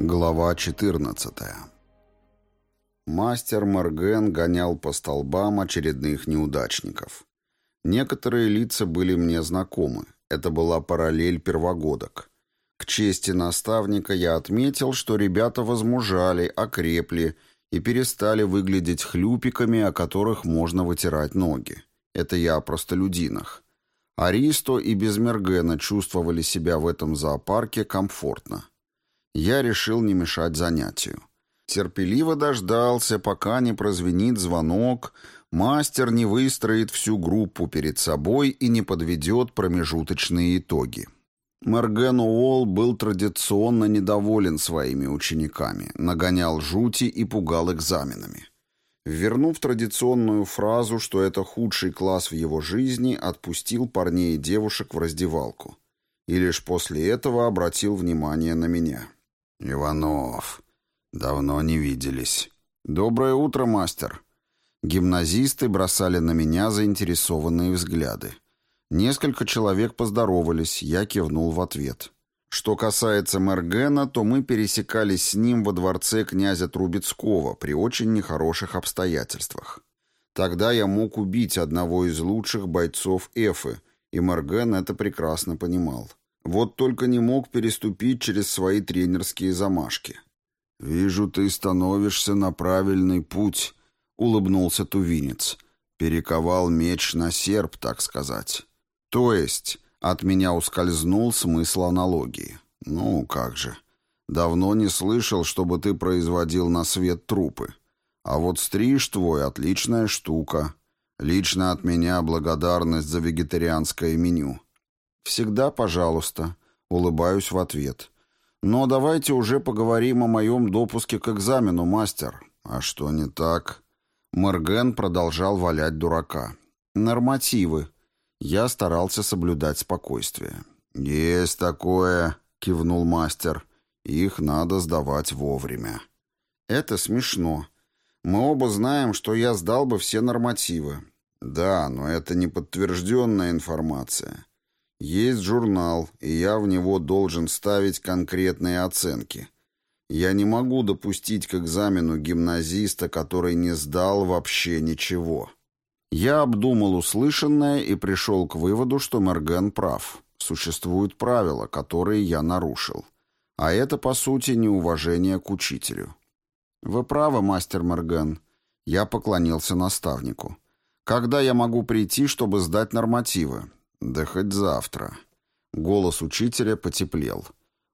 Глава 14 Мастер Морген гонял по столбам очередных неудачников. Некоторые лица были мне знакомы. Это была параллель первогодок. К чести наставника я отметил, что ребята возмужали, окрепли и перестали выглядеть хлюпиками, о которых можно вытирать ноги. Это я о простолюдинах. Аристо и Безмергена чувствовали себя в этом зоопарке комфортно. Я решил не мешать занятию. Терпеливо дождался, пока не прозвенит звонок, мастер не выстроит всю группу перед собой и не подведет промежуточные итоги. Мерген Уолл был традиционно недоволен своими учениками, нагонял жути и пугал экзаменами. Вернув традиционную фразу, что это худший класс в его жизни, отпустил парней и девушек в раздевалку. И лишь после этого обратил внимание на меня. «Иванов, давно не виделись». «Доброе утро, мастер». Гимназисты бросали на меня заинтересованные взгляды. Несколько человек поздоровались, я кивнул в ответ. Что касается Мергена, то мы пересекались с ним во дворце князя Трубецкого при очень нехороших обстоятельствах. Тогда я мог убить одного из лучших бойцов Эфы, и Мерген это прекрасно понимал. Вот только не мог переступить через свои тренерские замашки. «Вижу, ты становишься на правильный путь», — улыбнулся тувинец. «Перековал меч на серп, так сказать». То есть от меня ускользнул смысл аналогии. Ну, как же. Давно не слышал, чтобы ты производил на свет трупы. А вот стриж твой — отличная штука. Лично от меня благодарность за вегетарианское меню. Всегда пожалуйста. Улыбаюсь в ответ. Но давайте уже поговорим о моем допуске к экзамену, мастер. А что не так? Мерген продолжал валять дурака. Нормативы. Я старался соблюдать спокойствие. «Есть такое», — кивнул мастер. «Их надо сдавать вовремя». «Это смешно. Мы оба знаем, что я сдал бы все нормативы». «Да, но это не подтвержденная информация. Есть журнал, и я в него должен ставить конкретные оценки. Я не могу допустить к экзамену гимназиста, который не сдал вообще ничего». Я обдумал услышанное и пришел к выводу, что Мерген прав. Существуют правила, которые я нарушил. А это, по сути, неуважение к учителю. «Вы правы, мастер Мерген». Я поклонился наставнику. «Когда я могу прийти, чтобы сдать нормативы?» «Да хоть завтра». Голос учителя потеплел.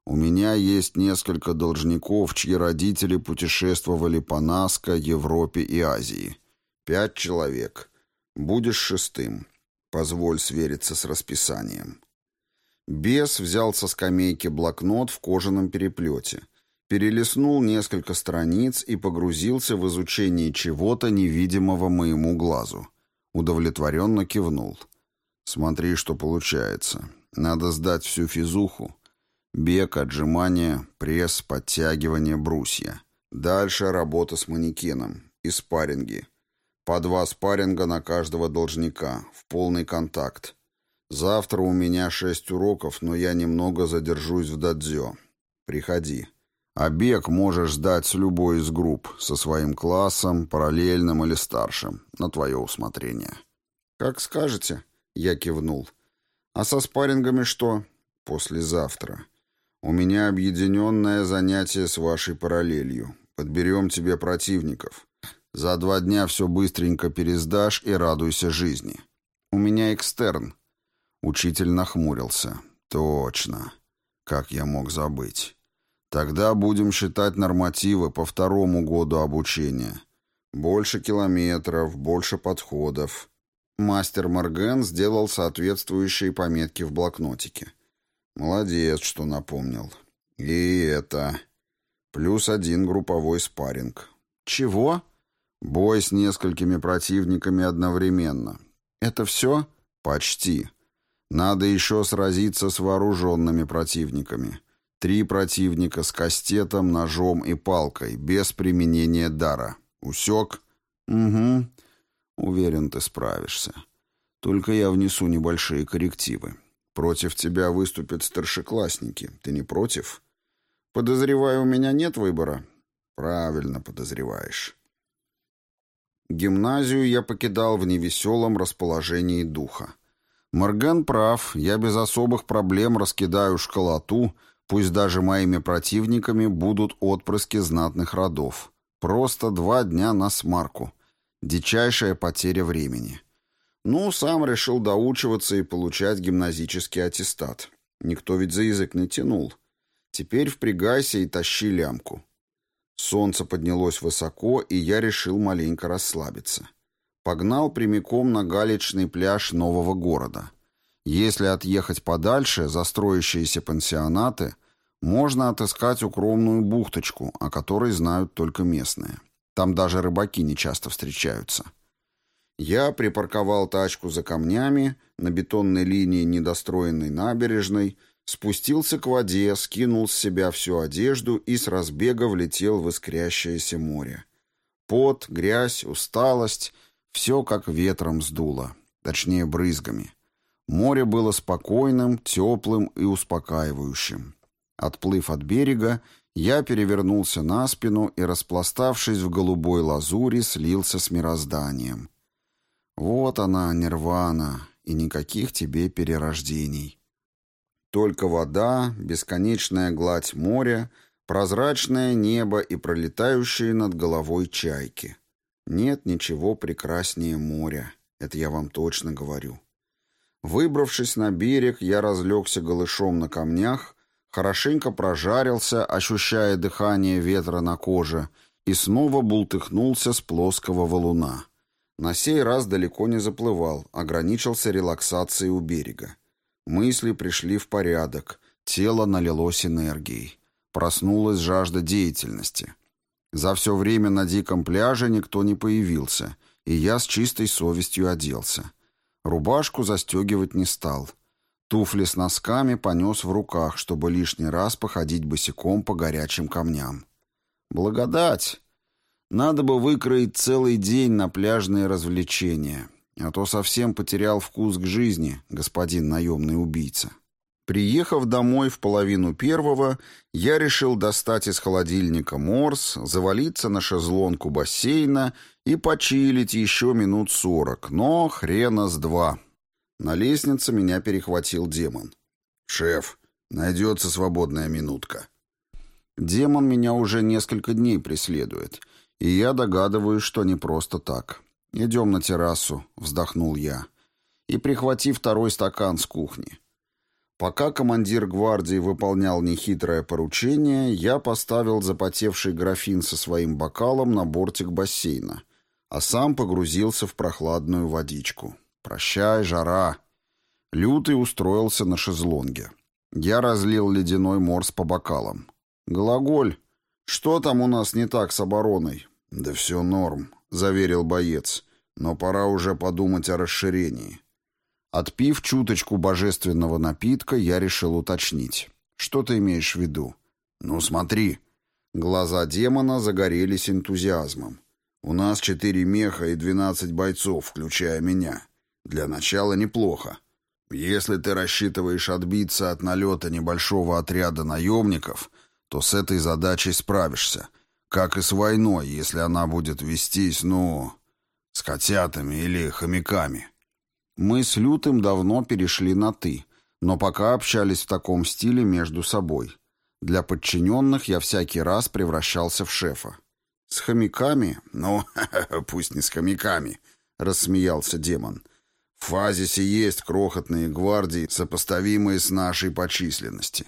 «У меня есть несколько должников, чьи родители путешествовали по Наско, Европе и Азии. Пять человек». Будешь шестым. Позволь свериться с расписанием. Бес взял со скамейки блокнот в кожаном переплете, перелистнул несколько страниц и погрузился в изучение чего-то невидимого моему глазу. Удовлетворенно кивнул. «Смотри, что получается. Надо сдать всю физуху. Бег, отжимания, пресс, подтягивание, брусья. Дальше работа с манекеном и спарринги. По два спарринга на каждого должника, в полный контакт. Завтра у меня шесть уроков, но я немного задержусь в дадзё. Приходи. А бег можешь сдать с любой из групп, со своим классом, параллельным или старшим, на твое усмотрение. Как скажете, я кивнул. А со спаррингами что? Послезавтра. У меня объединенное занятие с вашей параллелью. Подберем тебе противников. За два дня все быстренько пересдашь и радуйся жизни. У меня экстерн. Учитель нахмурился. Точно. Как я мог забыть? Тогда будем считать нормативы по второму году обучения. Больше километров, больше подходов. Мастер Морген сделал соответствующие пометки в блокнотике. Молодец, что напомнил. И это... Плюс один групповой спарринг. Чего? Бой с несколькими противниками одновременно. Это все? Почти. Надо еще сразиться с вооруженными противниками. Три противника с кастетом, ножом и палкой, без применения дара. Усек? Угу. Уверен, ты справишься. Только я внесу небольшие коррективы. Против тебя выступят старшеклассники. Ты не против? Подозреваю, у меня нет выбора. Правильно подозреваешь. Гимназию я покидал в невеселом расположении духа. Морган прав, я без особых проблем раскидаю школоту, пусть даже моими противниками будут отпрыски знатных родов. Просто два дня на смарку. Дичайшая потеря времени. Ну, сам решил доучиваться и получать гимназический аттестат. Никто ведь за язык не тянул. Теперь впрягайся и тащи лямку. Солнце поднялось высоко, и я решил маленько расслабиться. Погнал прямиком на галечный пляж нового города. Если отъехать подальше, за пансионаты, можно отыскать укромную бухточку, о которой знают только местные. Там даже рыбаки не часто встречаются. Я припарковал тачку за камнями на бетонной линии недостроенной набережной, спустился к воде, скинул с себя всю одежду и с разбега влетел в искрящееся море. Пот, грязь, усталость — все как ветром сдуло, точнее брызгами. Море было спокойным, теплым и успокаивающим. Отплыв от берега, я перевернулся на спину и, распластавшись в голубой лазури, слился с мирозданием. Вот она, нирвана, и никаких тебе перерождений. Только вода, бесконечная гладь моря, прозрачное небо и пролетающие над головой чайки. Нет ничего прекраснее моря, это я вам точно говорю. Выбравшись на берег, я разлегся голышом на камнях, хорошенько прожарился, ощущая дыхание ветра на коже, и снова бултыхнулся с плоского валуна. На сей раз далеко не заплывал, ограничился релаксацией у берега. Мысли пришли в порядок, тело налилось энергией. Проснулась жажда деятельности. За все время на диком пляже никто не появился, и я с чистой совестью оделся. Рубашку застегивать не стал. Туфли с носками понес в руках, чтобы лишний раз походить босиком по горячим камням. Благодать! Надо бы выкроить целый день на пляжные развлечения, а то совсем потерял вкус к жизни, господин наемный убийца. Приехав домой в половину первого, я решил достать из холодильника морс, завалиться на шезлонку бассейна и почилить еще минут сорок, но хрена с два. На лестнице меня перехватил демон. «Шеф, найдется свободная минутка». Демон меня уже несколько дней преследует — и я догадываюсь, что не просто так. «Идем на террасу», — вздохнул я. И прихвати второй стакан с кухни. Пока командир гвардии выполнял нехитрое поручение, я поставил запотевший графин со своим бокалом на бортик бассейна, а сам погрузился в прохладную водичку. «Прощай, жара!» Лютый устроился на шезлонге. Я разлил ледяной морс по бокалам. «Глаголь, что там у нас не так с обороной?» «Да все норм», — заверил боец, «но пора уже подумать о расширении». Отпив чуточку божественного напитка, я решил уточнить. «Что ты имеешь в виду?» «Ну, смотри». Глаза демона загорелись энтузиазмом. «У нас четыре меха и двенадцать бойцов, включая меня. Для начала неплохо. Если ты рассчитываешь отбиться от налета небольшого отряда наемников, то с этой задачей справишься. Как и с войной, если она будет вестись, ну, с котятами или хомяками. Мы с Лютым давно перешли на «ты», но пока общались в таком стиле между собой. Для подчиненных я всякий раз превращался в шефа. «С хомяками? Ну, пусть не с хомяками», — рассмеялся демон. «В Фазисе есть крохотные гвардии, сопоставимые с нашей по численности.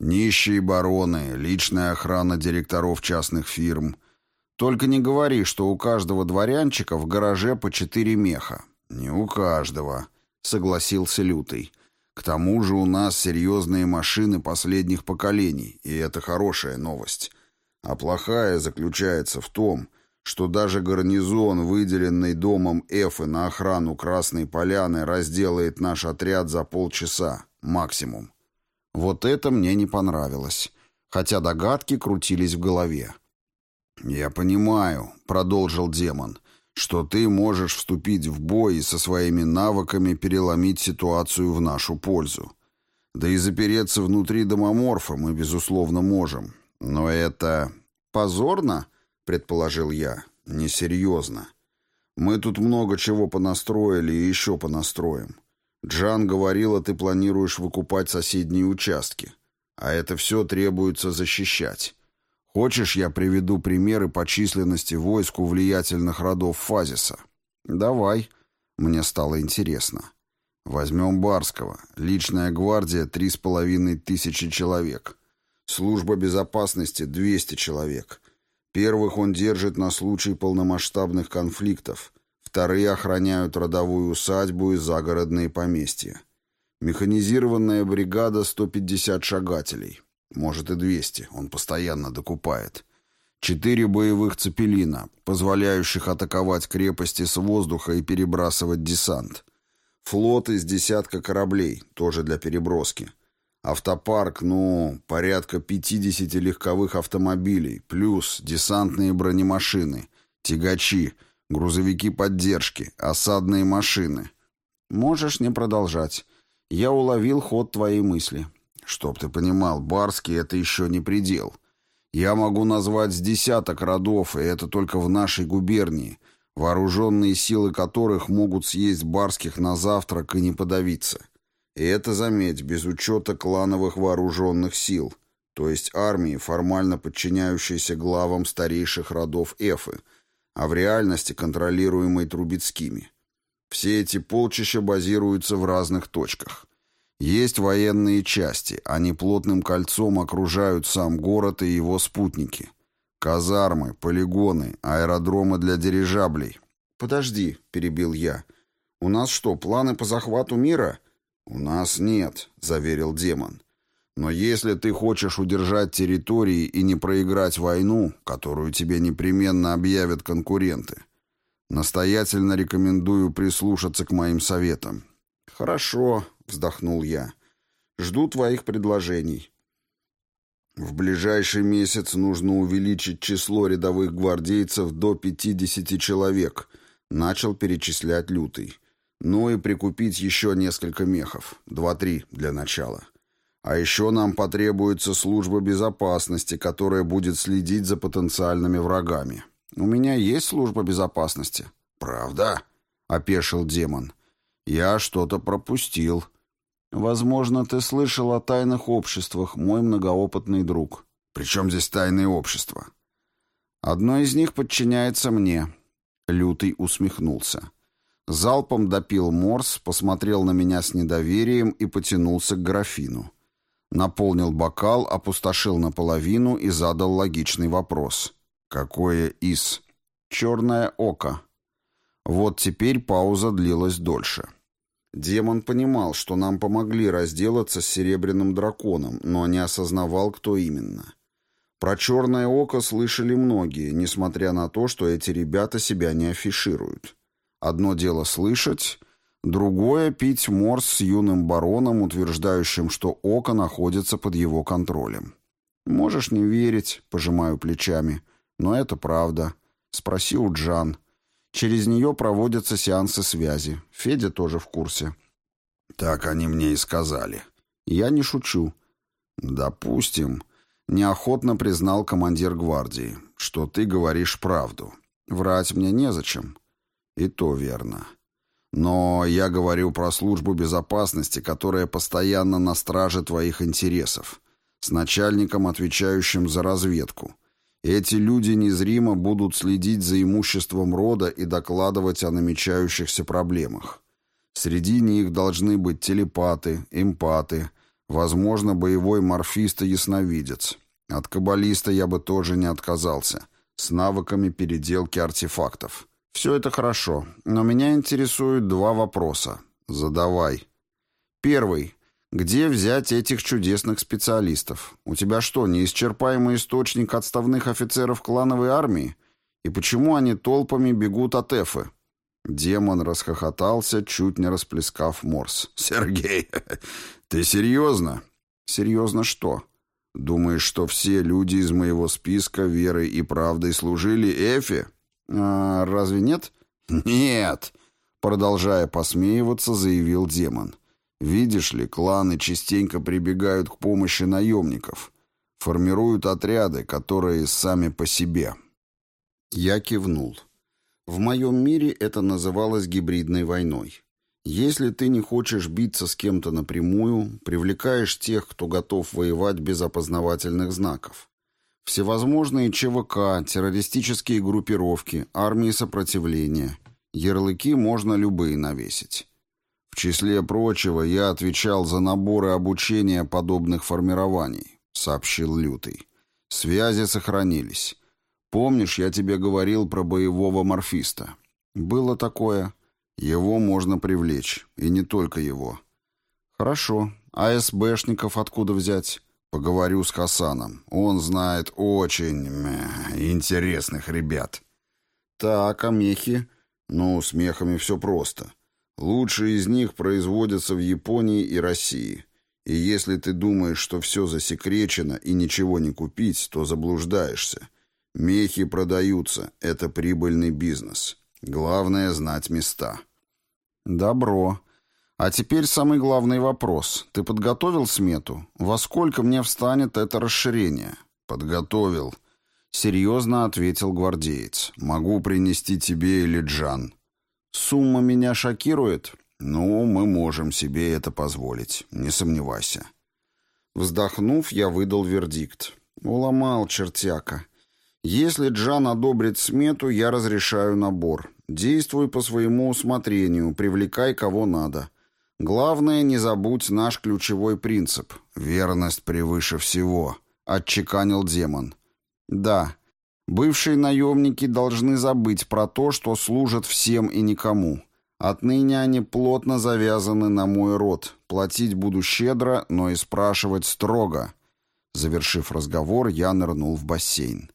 Нищие бароны, личная охрана директоров частных фирм. Только не говори, что у каждого дворянчика в гараже по четыре меха. Не у каждого, согласился Лютый. К тому же у нас серьезные машины последних поколений, и это хорошая новость. А плохая заключается в том, что даже гарнизон, выделенный домом Эфы на охрану Красной Поляны, разделает наш отряд за полчаса, максимум. Вот это мне не понравилось, хотя догадки крутились в голове. «Я понимаю», — продолжил демон, — «что ты можешь вступить в бой и со своими навыками переломить ситуацию в нашу пользу. Да и запереться внутри домоморфа мы, безусловно, можем. «Но это позорно?» — предположил я. «Несерьезно. Мы тут много чего понастроили и еще понастроим. Джан говорила, ты планируешь выкупать соседние участки. А это все требуется защищать. Хочешь, я приведу примеры по численности войск у влиятельных родов Фазиса? Давай. Мне стало интересно. Возьмем Барского. Личная гвардия — три с половиной тысячи человек. Служба безопасности — двести человек. Первых он держит на случай полномасштабных конфликтов. Вторые охраняют родовую усадьбу и загородные поместья. Механизированная бригада — 150 шагателей. Может и 200, он постоянно докупает. Четыре боевых цепелина, позволяющих атаковать крепости с воздуха и перебрасывать десант. Флот из десятка кораблей, тоже для переброски. Автопарк, ну, порядка 50 легковых автомобилей, плюс десантные бронемашины, тягачи, грузовики поддержки, осадные машины. Можешь не продолжать. Я уловил ход твоей мысли. Чтоб ты понимал, Барский — это еще не предел. Я могу назвать с десяток родов, и это только в нашей губернии, вооруженные силы которых могут съесть Барских на завтрак и не подавиться. И это, заметь, без учета клановых вооруженных сил, то есть армии, формально подчиняющейся главам старейших родов Эфы, а в реальности контролируемой Трубецкими. Все эти полчища базируются в разных точках. Есть военные части, они плотным кольцом окружают сам город и его спутники. Казармы, полигоны, аэродромы для дирижаблей. «Подожди», — перебил я. «У нас что, планы по захвату мира?» «У нас нет», — заверил демон. «Но если ты хочешь удержать территории и не проиграть войну, которую тебе непременно объявят конкуренты, настоятельно рекомендую прислушаться к моим советам». «Хорошо», вздохнул я. Жду твоих предложений. В ближайший месяц нужно увеличить число рядовых гвардейцев до 50 человек, начал перечислять Лютый. Ну и прикупить еще несколько мехов, два-три для начала. А еще нам потребуется служба безопасности, которая будет следить за потенциальными врагами. У меня есть служба безопасности. Правда? Опешил демон. Я что-то пропустил. Возможно, ты слышал о тайных обществах, мой многоопытный друг. Причем здесь тайные общества? Одно из них подчиняется мне. Лютый усмехнулся. Залпом допил морс, посмотрел на меня с недоверием и потянулся к графину. Наполнил бокал, опустошил наполовину и задал логичный вопрос. «Какое из?» «Черное око». Вот теперь пауза длилась дольше. Демон понимал, что нам помогли разделаться с Серебряным Драконом, но не осознавал, кто именно. Про Черное Око слышали многие, несмотря на то, что эти ребята себя не афишируют. Одно дело слышать, другое — пить морс с юным бароном, утверждающим, что Око находится под его контролем. «Можешь не верить», — пожимаю плечами, — «но это правда. Спроси у Джан». Через нее проводятся сеансы связи. Федя тоже в курсе. Так они мне и сказали. Я не шучу. Допустим, неохотно признал командир гвардии, что ты говоришь правду. Врать мне незачем. И то верно. Но я говорю про службу безопасности, которая постоянно на страже твоих интересов, с начальником, отвечающим за разведку, эти люди незримо будут следить за имуществом рода и докладывать о намечающихся проблемах. Среди них должны быть телепаты, эмпаты, возможно, боевой морфист и ясновидец. От каббалиста я бы тоже не отказался, с навыками переделки артефактов. Все это хорошо, но меня интересуют два вопроса. Задавай. Первый. Где взять этих чудесных специалистов? У тебя что, неисчерпаемый источник отставных офицеров клановой армии? И почему они толпами бегут от Эфы?» Демон расхохотался, чуть не расплескав морс. «Сергей, ты серьезно?» «Серьезно что? Думаешь, что все люди из моего списка верой и правдой служили Эфе?» А, «Разве нет?» «Нет!» Продолжая посмеиваться, заявил демон. Видишь ли, кланы частенько прибегают к помощи наемников. Формируют отряды, которые сами по себе. Я кивнул. В моем мире это называлось гибридной войной. Если ты не хочешь биться с кем-то напрямую, привлекаешь тех, кто готов воевать без опознавательных знаков. Всевозможные ЧВК, террористические группировки, армии сопротивления. Ярлыки можно любые навесить. В числе прочего, я отвечал за наборы обучения подобных формирований, сообщил Лютый. Связи сохранились. Помнишь, я тебе говорил про боевого морфиста? Было такое. Его можно привлечь, и не только его. Хорошо. А СБшников откуда взять? Поговорю с Хасаном. Он знает очень интересных ребят. Так, а мехи? Ну, с мехами все просто. Лучшие из них производятся в Японии и России. И если ты думаешь, что все засекречено и ничего не купить, то заблуждаешься. Мехи продаются, это прибыльный бизнес. Главное знать места. Добро. А теперь самый главный вопрос. Ты подготовил смету? Во сколько мне встанет это расширение? Подготовил. Серьезно ответил гвардеец. Могу принести тебе или Джан. Сумма меня шокирует? Ну, мы можем себе это позволить. Не сомневайся. Вздохнув, я выдал вердикт. Уломал чертяка. Если Джан одобрит смету, я разрешаю набор. Действуй по своему усмотрению, привлекай кого надо. Главное, не забудь наш ключевой принцип. Верность превыше всего, отчеканил демон. Да, бывшие наемники должны забыть про то, что служат всем и никому. Отныне они плотно завязаны на мой род. Платить буду щедро, но и спрашивать строго. Завершив разговор, я нырнул в бассейн.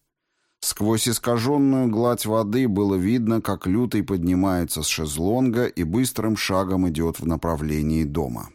Сквозь искаженную гладь воды было видно, как Лютый поднимается с шезлонга и быстрым шагом идет в направлении дома.